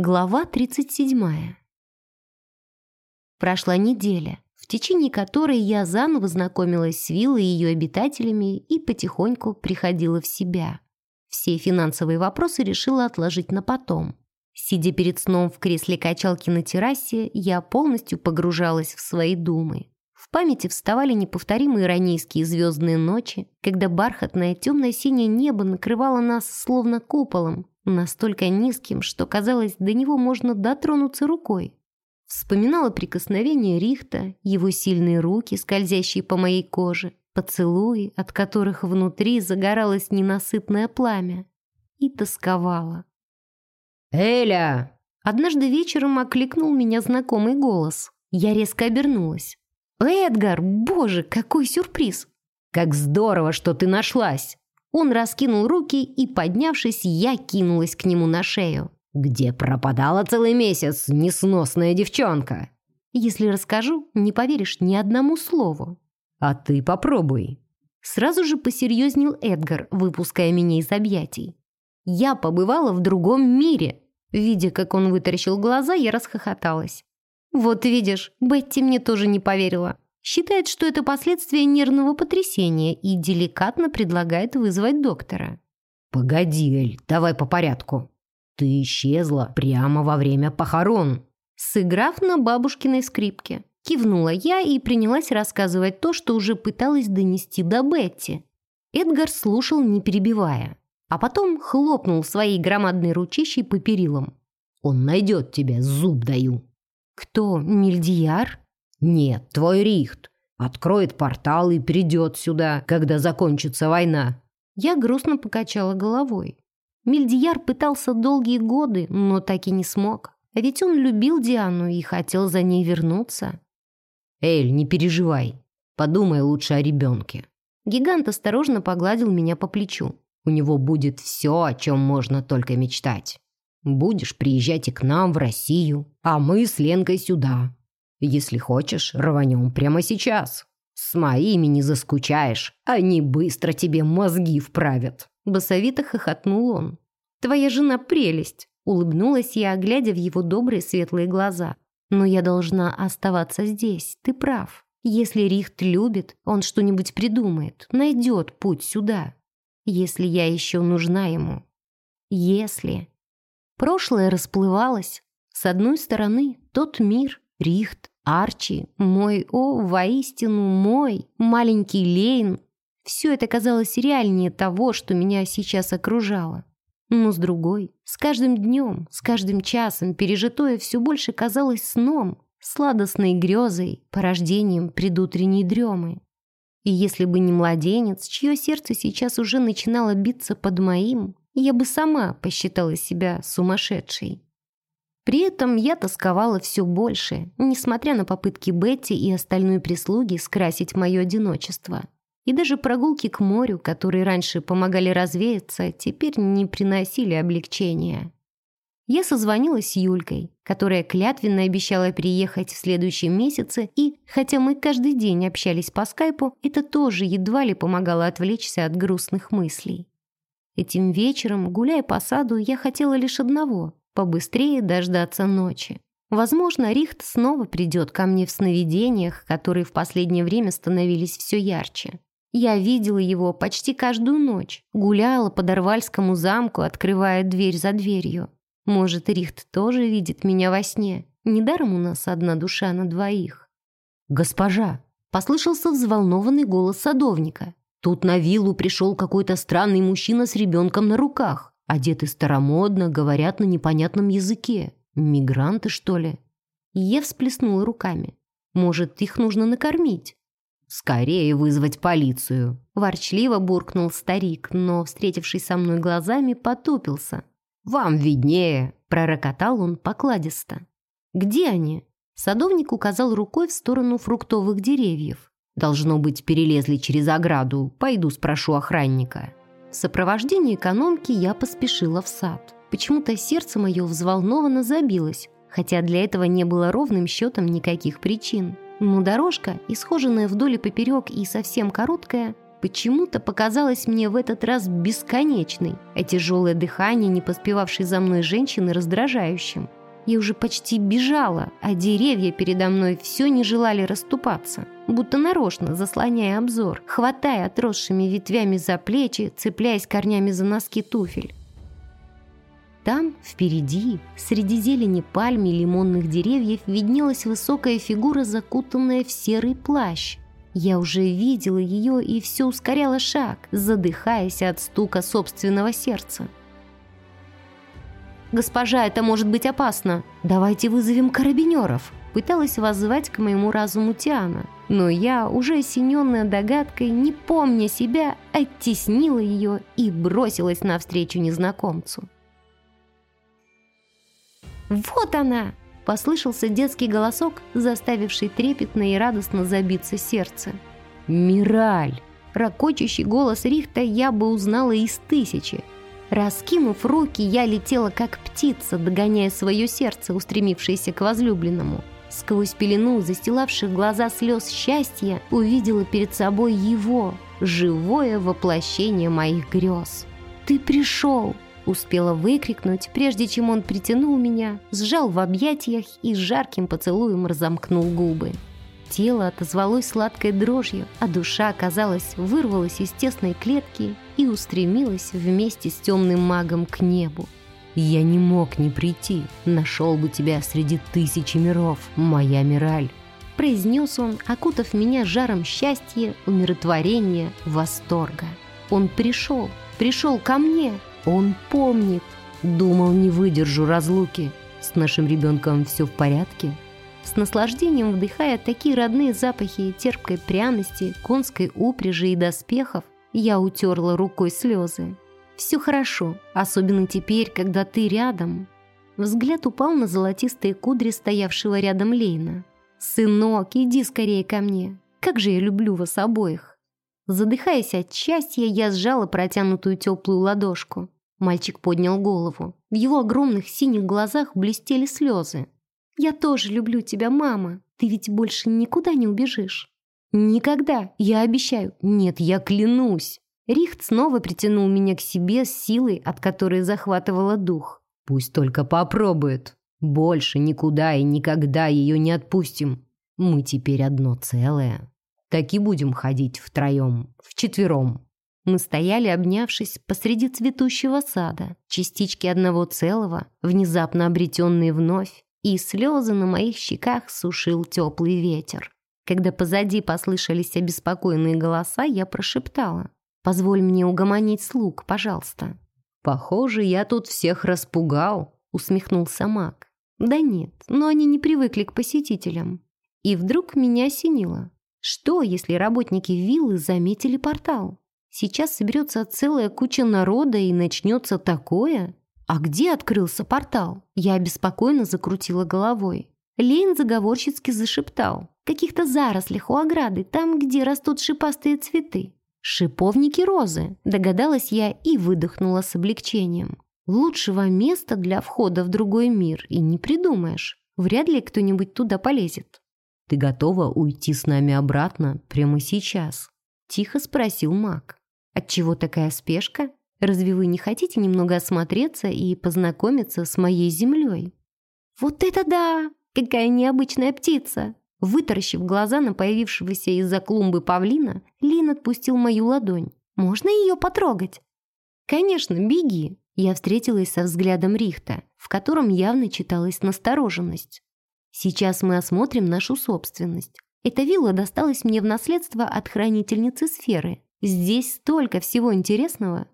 Глава 37. Прошла неделя, в течение которой я заново знакомилась с виллой и ее обитателями и потихоньку приходила в себя. Все финансовые вопросы решила отложить на потом. Сидя перед сном в кресле качалки на террасе, я полностью погружалась в свои думы. В памяти вставали неповторимые иронийские звездные ночи, когда бархатное темно-синее небо накрывало нас словно куполом, настолько низким, что казалось, до него можно дотронуться рукой. Вспоминала прикосновение Рихта, его сильные руки, скользящие по моей коже, поцелуи, от которых внутри загоралось ненасытное пламя, и тосковала. «Эля!» Однажды вечером окликнул меня знакомый голос. Я резко обернулась. «Эдгар, боже, какой сюрприз!» «Как здорово, что ты нашлась!» Он раскинул руки, и, поднявшись, я кинулась к нему на шею. «Где пропадала целый месяц, несносная девчонка?» «Если расскажу, не поверишь ни одному слову». «А ты попробуй». Сразу же посерьезнел Эдгар, выпуская меня из объятий. «Я побывала в другом мире». Видя, как он вытаращил глаза, я расхохоталась. «Вот видишь, Бетти мне тоже не поверила. Считает, что это последствия нервного потрясения и деликатно предлагает вызвать доктора. «Погоди, Эль, давай по порядку. Ты исчезла прямо во время похорон». Сыграв на бабушкиной скрипке, кивнула я и принялась рассказывать то, что уже пыталась донести до Бетти. Эдгар слушал, не перебивая, а потом хлопнул своей громадной ручищей по перилам. «Он найдет тебя, зуб даю». «Кто, Мильдияр?» «Нет, твой Рихт. Откроет портал и придет сюда, когда закончится война». Я грустно покачала головой. Мильдияр пытался долгие годы, но так и не смог. А ведь он любил Диану и хотел за ней вернуться. «Эль, не переживай. Подумай лучше о ребенке». Гигант осторожно погладил меня по плечу. «У него будет все, о чем можно только мечтать. Будешь приезжать и к нам в Россию, а мы с Ленкой сюда. Если хочешь, рванем прямо сейчас. С моими не заскучаешь, они быстро тебе мозги вправят». Басовито хохотнул он. «Твоя жена прелесть!» Улыбнулась я, глядя в его добрые светлые глаза. «Но я должна оставаться здесь, ты прав. Если Рихт любит, он что-нибудь придумает, найдет путь сюда. Если я еще нужна ему. Если...» Прошлое расплывалось. С одной стороны, тот мир, Рихт, Арчи, мой, о, воистину мой, маленький Лейн. Все это казалось реальнее того, что меня сейчас окружало. Но с другой, с каждым днем, с каждым часом пережитое все больше казалось сном, сладостной грезой, порождением предутренней дремы. И если бы не младенец, чье сердце сейчас уже начинало биться под моим, я бы сама посчитала себя сумасшедшей. При этом я тосковала все больше, несмотря на попытки Бетти и остальной прислуги скрасить мое одиночество. И даже прогулки к морю, которые раньше помогали развеяться, теперь не приносили облегчения. Я созвонилась с Юлькой, которая клятвенно обещала приехать в следующем месяце, и, хотя мы каждый день общались по скайпу, это тоже едва ли помогало отвлечься от грустных мыслей. Этим вечером, гуляя по саду, я хотела лишь одного побыстрее дождаться ночи. Возможно, Рихт снова придет ко мне в сновидениях, которые в последнее время становились все ярче. Я видела его почти каждую ночь, гуляла по Дарвальскому замку, открывая дверь за дверью. Может, Рихт тоже видит меня во сне. Недаром у нас одна душа на двоих. «Госпожа!» — послышался взволнованный голос садовника. «Тут на виллу пришел какой-то странный мужчина с ребенком на руках. Одеты старомодно, говорят на непонятном языке. Мигранты, что ли? Я всплеснула руками. Может, их нужно накормить? «Скорее вызвать полицию!» Ворчливо буркнул старик, но, встретившись со мной глазами, потупился. «Вам виднее!» – пророкотал он покладисто. «Где они?» Садовник указал рукой в сторону фруктовых деревьев. «Должно быть, перелезли через ограду. Пойду спрошу охранника». В сопровождении экономки я поспешила в сад. Почему-то сердце мое взволнованно забилось, хотя для этого не было ровным счетом никаких причин. Но дорожка, исхоженная вдоль и поперек и совсем короткая, почему-то показалась мне в этот раз бесконечной, а тяжелое дыхание, не поспевавшей за мной женщины, раздражающим. Я уже почти бежала, а деревья передо мной все не желали расступаться, будто нарочно заслоняя обзор, хватая отросшими ветвями за плечи, цепляясь корнями за носки туфель. Там, впереди, среди зелени пальм и лимонных деревьев, виднелась высокая фигура, закутанная в серый плащ. Я уже видела ее и все ускоряла шаг, задыхаясь от стука собственного сердца. «Госпожа, это может быть опасно! Давайте вызовем карабинеров!» Пыталась воззвать к моему разуму Тиана, но я, уже осененная догадкой, не помня себя, оттеснила ее и бросилась навстречу незнакомцу. «Вот она!» – послышался детский голосок, заставивший трепетно и радостно забиться сердце. «Мираль!» – ракочущий голос Рихта я бы узнала из тысячи. Раскинув руки, я летела как птица, догоняя свое сердце, устремившееся к возлюбленному. Сквозь пелену, застилавших глаза слез счастья, увидела перед собой его, живое воплощение моих грез. «Ты пришел!» Успела выкрикнуть, прежде чем он притянул меня, сжал в объятиях и жарким поцелуем разомкнул губы. Тело отозвалось сладкой дрожью, а душа, казалось, вырвалась из тесной клетки и устремилась вместе с темным магом к небу. «Я не мог не прийти. Нашел бы тебя среди тысячи миров, моя Мираль», произнес он, окутав меня жаром счастья, умиротворения, восторга. Он пришел, пришел ко мне, он помнит. Думал, не выдержу разлуки. С нашим ребенком все в порядке? С наслаждением вдыхая такие родные запахи терпкой пряности, конской упряжи и доспехов, я утерла рукой слезы. Все хорошо, особенно теперь, когда ты рядом. Взгляд упал на золотистые кудри стоявшего рядом Лейна. «Сынок, иди скорее ко мне. Как же я люблю вас обоих!» Задыхаясь от счастья, я сжала протянутую теплую ладошку. Мальчик поднял голову. В его огромных синих глазах блестели слезы. «Я тоже люблю тебя, мама. Ты ведь больше никуда не убежишь». «Никогда, я обещаю. Нет, я клянусь». Рихт снова притянул меня к себе с силой, от которой захватывала дух. «Пусть только попробует. Больше никуда и никогда ее не отпустим. Мы теперь одно целое. Так и будем ходить втроем, вчетвером». Мы стояли, обнявшись, посреди цветущего сада, частички одного целого, внезапно обретенные вновь, и слезы на моих щеках сушил теплый ветер. Когда позади послышались обеспокоенные голоса, я прошептала. «Позволь мне угомонить слуг, пожалуйста». «Похоже, я тут всех распугал», — усмехнулся маг. «Да нет, но они не привыкли к посетителям». И вдруг меня осенило. Что, если работники виллы заметили портал? Сейчас соберется целая куча народа и начнется такое. А где открылся портал? Я обеспокоенно закрутила головой. Лейн заговорщицки зашептал. Каких-то зарослях у ограды, там, где растут шипастые цветы. «Шиповники розы», догадалась я и выдохнула с облегчением. Лучшего места для входа в другой мир и не придумаешь. Вряд ли кто-нибудь туда полезет. «Ты готова уйти с нами обратно прямо сейчас?» Тихо спросил маг. Отчего такая спешка? Разве вы не хотите немного осмотреться и познакомиться с моей землей? Вот это да! Какая необычная птица! Вытаращив глаза на появившегося из-за клумбы павлина, Лин отпустил мою ладонь. «Можно ее потрогать?» «Конечно, беги!» Я встретилась со взглядом Рихта, в котором явно читалась настороженность. «Сейчас мы осмотрим нашу собственность. Эта вилла досталась мне в наследство от хранительницы сферы, Здесь столько всего интересного.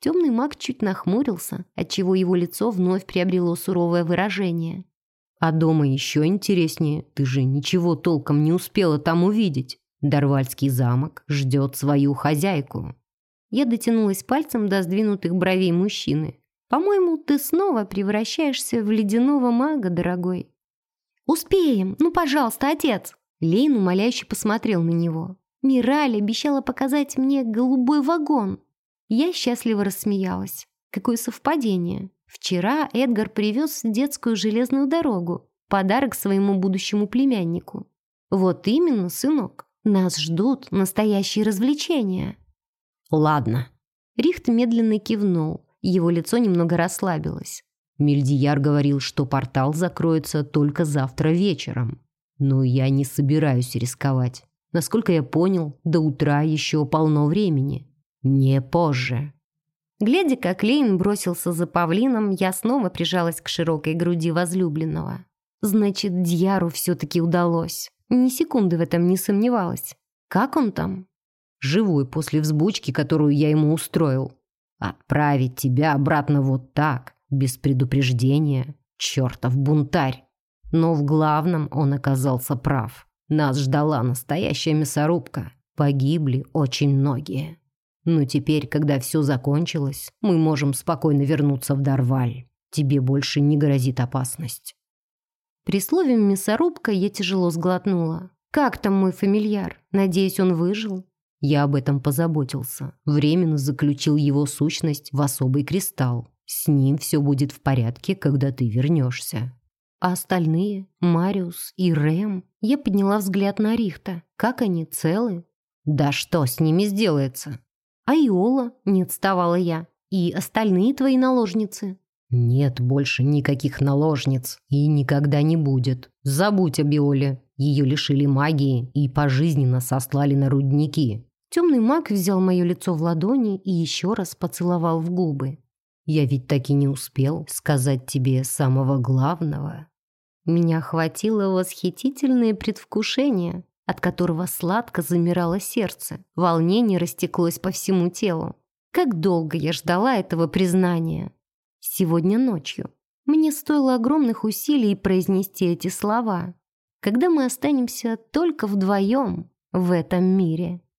Темный маг чуть нахмурился, отчего его лицо вновь приобрело суровое выражение. «А дома еще интереснее. Ты же ничего толком не успела там увидеть. Дарвальский замок ждет свою хозяйку». Я дотянулась пальцем до сдвинутых бровей мужчины. «По-моему, ты снова превращаешься в ледяного мага, дорогой». «Успеем! Ну, пожалуйста, отец!» Лейн умоляюще посмотрел на него. Мираль обещала показать мне голубой вагон. Я счастливо рассмеялась. Какое совпадение. Вчера Эдгар привез детскую железную дорогу. Подарок своему будущему племяннику. Вот именно, сынок. Нас ждут настоящие развлечения». «Ладно». Рихт медленно кивнул, его лицо немного расслабилось. Мельдияр говорил, что портал закроется только завтра вечером. Но я не собираюсь рисковать. Насколько я понял, до утра еще полно времени. Не позже. Глядя, как Лейн бросился за павлином, я снова прижалась к широкой груди возлюбленного. Значит, Дьяру все-таки удалось. Ни секунды в этом не сомневалась. Как он там? Живой после взбучки, которую я ему устроил. Отправить тебя обратно вот так, без предупреждения. Чертов бунтарь. Но в главном он оказался прав. Нас ждала настоящая мясорубка. Погибли очень многие. Но теперь, когда все закончилось, мы можем спокойно вернуться в Дарваль. Тебе больше не грозит опасность. При слове «мясорубка» я тяжело сглотнула. «Как там мой фамильяр? Надеюсь, он выжил?» Я об этом позаботился. Временно заключил его сущность в особый кристалл. С ним все будет в порядке, когда ты вернешься. А остальные? Мариус и Рэм? Я подняла взгляд на Рихта. Как они, целы? Да что с ними сделается? А Иола? Не отставала я. И остальные твои наложницы? «Нет больше никаких наложниц и никогда не будет. Забудь о Биоле. Ее лишили магии и пожизненно сослали на рудники». Темный маг взял мое лицо в ладони и еще раз поцеловал в губы. «Я ведь так и не успел сказать тебе самого главного». Меня охватило восхитительное предвкушение, от которого сладко замирало сердце. Волнение растеклось по всему телу. Как долго я ждала этого признания. Сегодня ночью. Мне стоило огромных усилий произнести эти слова. Когда мы останемся только вдвоем в этом мире.